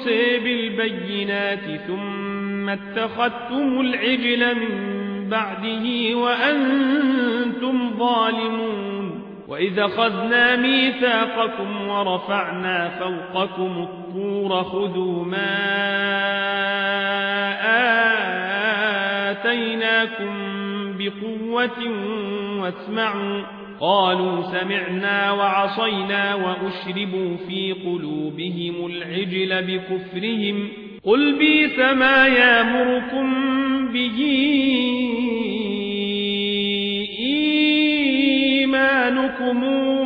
موسى بالبينات ثم اتخذتم العجل من بعده وأنتم ظالمون وإذا خذنا ميثاقكم ورفعنا فوقكم الطور خذوا ما آتيناكم بقوة واسمعوا قالوا سمعنا وعصينا وأشربوا في قلوبهم العجل بكفرهم قل بيس ما يامركم به إيمانكمون